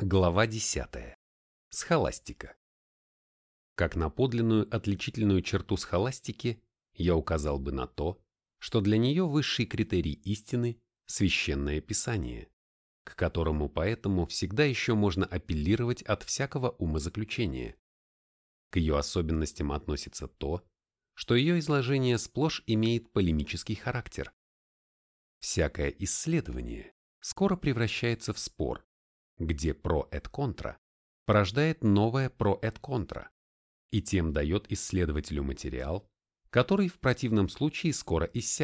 Глава 10. Схоластика. Как на подлинную отличительную черту схоластики, я указал бы на то, что для нее высший критерий истины – священное писание, к которому поэтому всегда еще можно апеллировать от всякого умозаключения. К ее особенностям относится то, что ее изложение сплошь имеет полемический характер. Всякое исследование скоро превращается в спор, где про et контра порождает новое про et контра и тем дает исследователю материал, который в противном случае скоро иссякнет.